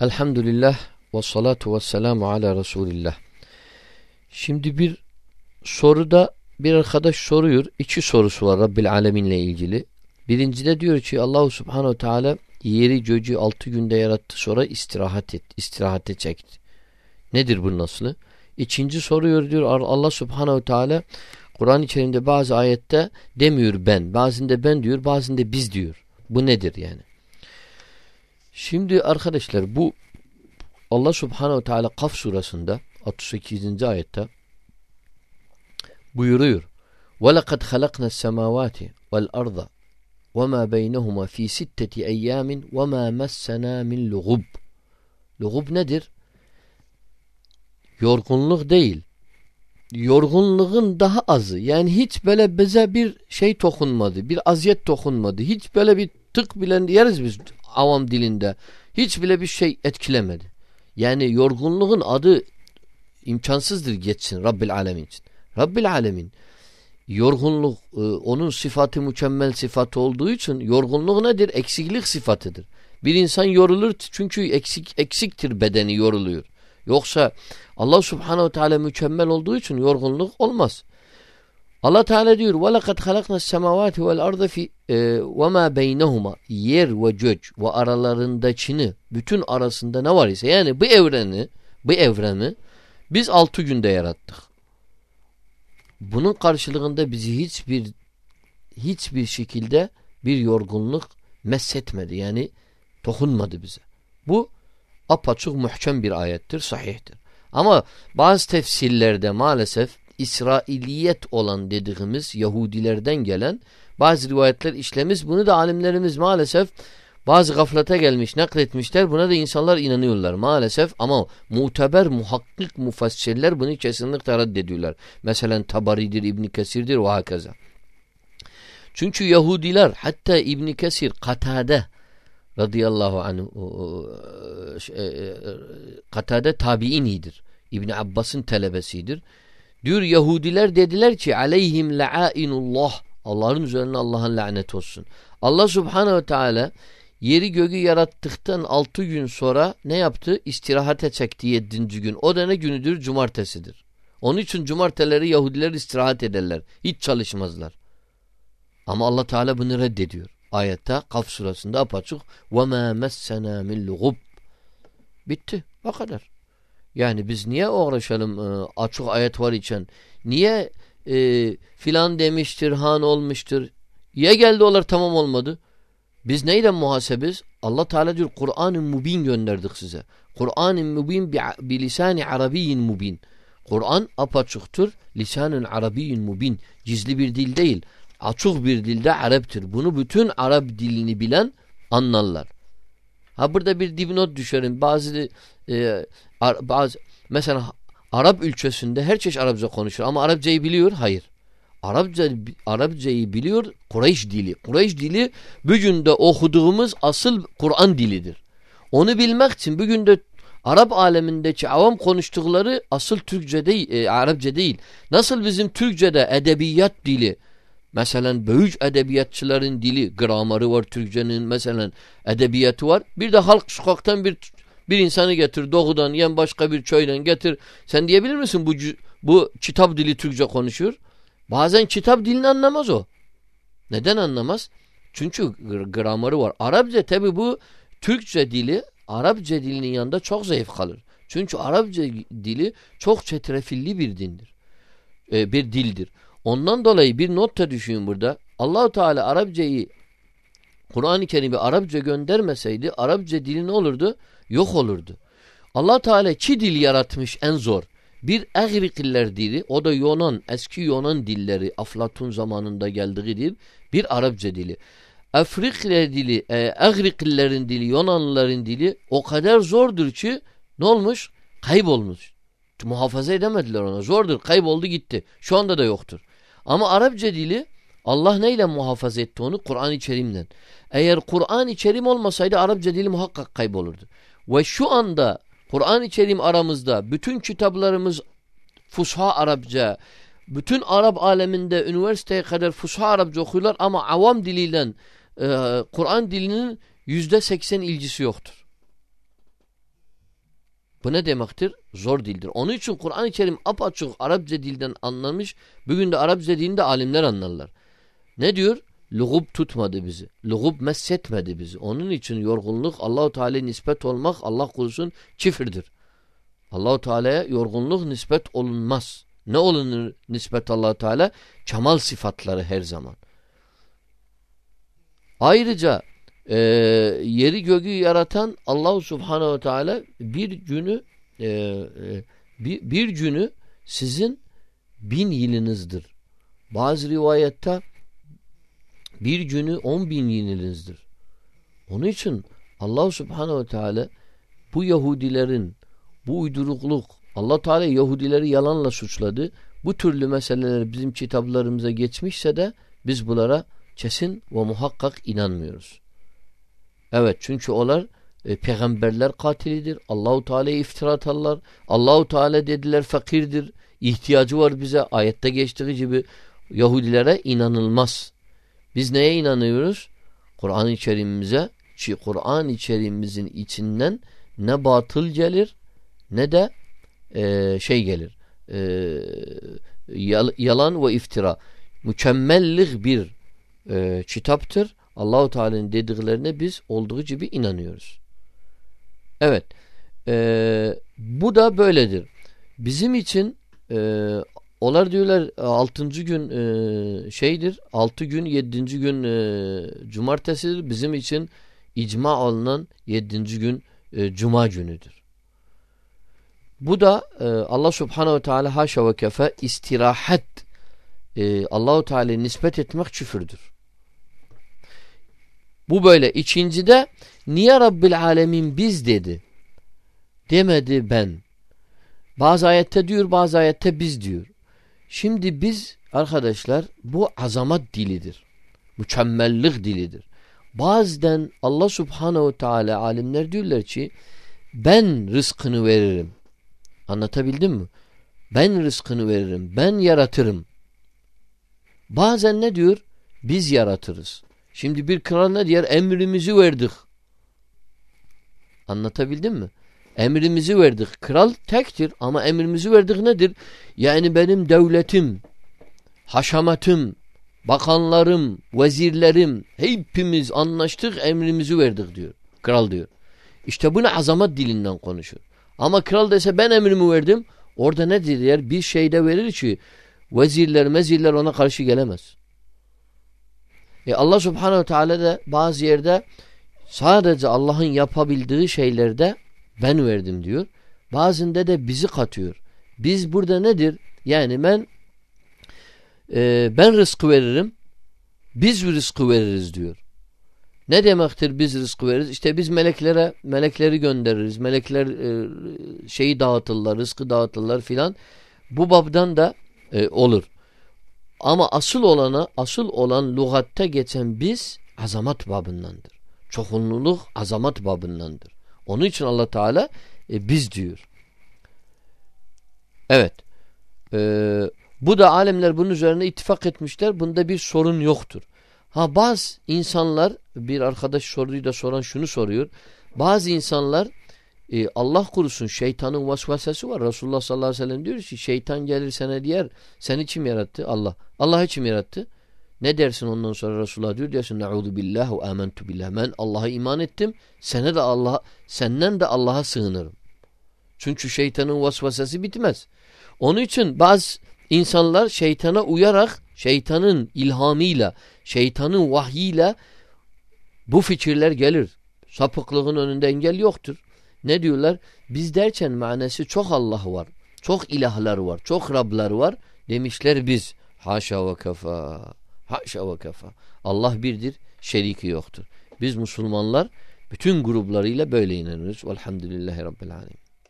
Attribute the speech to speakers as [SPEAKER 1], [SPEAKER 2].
[SPEAKER 1] Elhamdülillah ve salatu ve selamu ala Resulillah. Şimdi bir soruda bir arkadaş soruyor. İki sorusu var Rabbil Alemin'le ilgili. Birincide diyor ki Allahu Subhanahu Teala yeri göcü altı günde yarattı sonra istirahat et, istirahate çekti. Nedir bu nasıl? İkinci soruyor diyor Allah Subhanahu Teala Kur'an içerisinde bazı ayette demiyor ben, bazında ben diyor, bazında biz diyor. Bu nedir yani? Şimdi arkadaşlar bu Allah Subhanahu Teala Kaf surasında 38. ayette buyuruyor. وَلَقَدْ خَلَقْنَا السَّمَاوَاتِ وَالْأَرْضَ وَمَا بَيْنَهُمَا فِي سِتَّةِ اَيَّامٍ وَمَا مَسَّنَا مِنْ لُغُبٍ Lugub nedir? Yorgunluk değil. Yorgunluğun daha azı. Yani hiç böyle bize bir şey tokunmadı. Bir aziyet tokunmadı. Hiç böyle bir tık bile yeriz biz avam dilinde. Hiç bile bir şey etkilemedi. Yani yorgunluğun adı imkansızdır geçsin Rabbil Alemin için. Rabbil Alemin yorgunluk e, onun sıfatı mükemmel sıfatı olduğu için yorgunluk nedir? Eksiklik sıfatıdır. Bir insan yorulur çünkü eksik eksiktir bedeni yoruluyor. Yoksa Allah Subhanahu Teala mükemmel olduğu için yorgunluk olmaz. Allah Teala diyor: "Ve lekad halaknas semavati vel ardı fi e, ve ma beynehuma." Yer ve gök ve aralarındakini, bütün arasında ne var ise yani bu evreni, bu evreni biz altı günde yarattık. Bunun karşılığında bizi hiçbir hiçbir şekilde bir yorgunluk meshetmedi. Yani dokunmadı bize. Bu apaçık muhkem bir ayettir, sahihtir. Ama bazı tefsirlerde maalesef İsrailiyet olan dediğimiz Yahudilerden gelen bazı rivayetler işlemiş. Bunu da alimlerimiz maalesef bazı gaflete gelmiş nakletmişler. Buna da insanlar inanıyorlar maalesef ama muteber muhakkik mufassirler bunu kesinlikle reddediyorlar. Mesela Tabari'dir, İbn Kesir'dir ve hakeza. Çünkü Yahudiler hatta İbn Kesir Katade radıyallahu anh e, e, Katade tabiinidir. İbn Abbas'ın talebesidir. Diyor Yahudiler dediler ki aleyhim la'inullah Allah'ın üzerine Allah'ın lanet olsun. Allah subhanehu teala yeri göğü yarattıktan altı gün sonra ne yaptı? İstirahate çekti yedinci gün. O da ne günüdür? Cumartesidir. Onun için cumarteleri Yahudiler istirahat ederler. Hiç çalışmazlar. Ama Allah Teala bunu reddediyor. Ayette Kaf surasında apaçık وَمَا مَسَّنَا مِنْ لُغُبْ Bitti. O kadar. Yani biz niye uğraşalım e, açık ayet var için? Niye e, filan demiştir, han olmuştur? Ya geldi olar tamam olmadı. Biz neyden muhasebiz? Allah Teala diyor Kur'an-ı Mubin gönderdik size. Kur'an-ı Mubin bi, bi lisani arabiyyin mubin. Kur'an apaçıktır. Lisanın arabiyyin mubin. Gizli bir dil değil. Açık bir dilde Arap'tır. Bunu bütün Arap dilini bilen anlarlar. Ha burada bir dipnot düşerim. Bazı e, bazı mesela Arap ülkesinde her çeşit Arapça konuşur ama Arapçayı biliyor. Hayır. Arapça Arapçayı biliyor Kureyş dili. Kureyş dili bugün de okuduğumuz asıl Kur'an dilidir. Onu bilmek için bugün de Arap alemindeki avam konuştukları asıl Türkçe değil, e, Arapça değil. Nasıl bizim Türkçe'de edebiyat dili, Mesela büyük edebiyatçıların dili, gramarı var Türkçenin mesela edebiyatı var. Bir de halk sokaktan bir bir insanı getir doğudan yen başka bir köyden getir. Sen diyebilir misin bu bu kitap dili Türkçe konuşuyor? Bazen kitap dilini anlamaz o. Neden anlamaz? Çünkü gramarı var. Arapça tabi bu Türkçe dili Arapça dilinin yanında çok zayıf kalır. Çünkü Arapça dili çok çetrefilli bir dindir. Ee, bir dildir. Ondan dolayı bir not da düşün burada. Allahu Teala Arapçayı Kur'an-ı Kerim'i Arapça göndermeseydi Arapça dili ne olurdu? Yok olurdu. allah Teala iki dil yaratmış en zor. Bir Egrikiller dili o da Yunan eski Yunan dilleri Aflatun zamanında geldiği dil bir Arapça dili. Afrikler dili e, Egrikillerin dili Yunanlıların dili o kadar zordur ki ne olmuş? Kaybolmuş. Muhafaza edemediler ona. Zordur. Kayboldu gitti. Şu anda da yoktur. Ama Arapça dili Allah neyle muhafaza etti onu? Kur'an-ı Kerim'den. Eğer Kur'an-ı Kerim olmasaydı Arapça dili muhakkak kaybolurdu. Ve şu anda Kur'an-ı Kerim aramızda bütün kitaplarımız Fusha Arapça, bütün Arap aleminde üniversiteye kadar Fusha Arapça okuyorlar ama avam diliyle e, Kur'an dilinin yüzde seksen ilgisi yoktur. Bu ne demektir? Zor dildir. Onun için Kur'an-ı Kerim apaçık Arapça dilden anlamış. Bugün de Arapça dilinde alimler anlarlar. Ne diyor? Lugub tutmadı bizi. Lugub messetmedi bizi. Onun için yorgunluk Allahu Teala'ya nispet olmak Allah korusun çifirdir. Allahu Teala'ya yorgunluk nispet olunmaz. Ne olunur nispet Allahu Teala? Kemal sıfatları her zaman. Ayrıca e, yeri göğü yaratan Allahu Subhanahu Teala bir günü e, e, bir, bir günü sizin bin yılınızdır. Bazı rivayette bir günü on bin yılınızdır. Onun için Allah Subhanahu Teala bu Yahudilerin bu uydurukluk Allah Teala Yahudileri yalanla suçladı. Bu türlü meseleler bizim kitaplarımıza geçmişse de biz bunlara kesin ve muhakkak inanmıyoruz. Evet çünkü onlar e, peygamberler katilidir. Allahu Teala'ya iftira atarlar. Allahu Teala dediler fakirdir. İhtiyacı var bize. Ayette geçtiği gibi Yahudilere inanılmaz. Biz neye inanıyoruz? Kur'an-ı Kerim'imize Kur'an-ı Kerim'imizin içinden ne batıl gelir ne de e, şey gelir. E, yalan ve iftira. Mükemmellik bir e, kitaptır. Allahu Teala'nın dediklerine biz olduğu gibi inanıyoruz. Evet. E, bu da böyledir. Bizim için e, onlar diyorlar altıncı gün e, şeydir. Altı gün yedinci gün e, cumartesidir. Bizim için icma alınan yedinci gün e, cuma günüdür. Bu da e, Allah Subhanahu Teala haşa ve kefe istirahat e, Allahu Teala'ya nispet etmek küfürdür. Bu böyle. İkincide niye Rabbil Alemin biz dedi? Demedi ben. Bazı ayette diyor bazı ayette biz diyor. Şimdi biz arkadaşlar bu azamat dilidir. Mükemmellik dilidir. Bazen Allah Subhanahu Teala alimler diyorlar ki ben rızkını veririm. Anlatabildim mi? Ben rızkını veririm. Ben yaratırım. Bazen ne diyor? Biz yaratırız. Şimdi bir kral ne diyor? Emrimizi verdik. Anlatabildim mi? Emrimizi verdik. Kral tektir ama emrimizi verdik nedir? Yani benim devletim, haşamatım, bakanlarım, vezirlerim hepimiz anlaştık emrimizi verdik diyor. Kral diyor. İşte bunu azamat dilinden konuşur. Ama kral dese ben emrimi verdim. Orada ne diyor? Bir şeyde verir ki vezirler mezirler ona karşı gelemez. E Allah subhanehu teala da bazı yerde sadece Allah'ın yapabildiği şeylerde ben verdim diyor. Bazında da bizi katıyor. Biz burada nedir? Yani ben e, ben rızkı veririm. Biz rızkı veririz diyor. Ne demektir biz rızkı veririz? İşte biz meleklere melekleri göndeririz. Melekler e, şeyi dağıtırlar, rızkı dağıtırlar filan. Bu babdan da e, olur. Ama asıl olana, asıl olan lügatte geçen biz azamat babındandır. Çokunluluk azamat babındandır. Onun için Allah Teala e, biz diyor. Evet. E, bu da alemler bunun üzerine ittifak etmişler. Bunda bir sorun yoktur. Ha bazı insanlar bir arkadaş soruyu da soran şunu soruyor. Bazı insanlar e, Allah kurusun şeytanın vasvasesi var. Resulullah sallallahu aleyhi ve sellem diyor ki şeytan gelir sana diyer seni kim yarattı? Allah. Allah kim yarattı? Ne dersin ondan sonra Resulullah diyor dersin Nauzu billah ve amentu billah. Ben Allah'a iman ettim. Sene de Allah senden de Allah'a sığınırım. Çünkü şeytanın vasvasesi bitmez. Onun için bazı insanlar şeytana uyarak şeytanın ilhamıyla, şeytanın vahyiyle bu fikirler gelir. Sapıklığın önünde engel yoktur. Ne diyorlar? Biz derken manası çok Allah var. Çok ilahlar var. Çok Rablar var. Demişler biz. Haşa ve kafa. Haşa ve kafa. Allah birdir. Şeriki yoktur. Biz Müslümanlar bütün gruplarıyla böyle inanıyoruz. Velhamdülillahi Rabbil Alemin.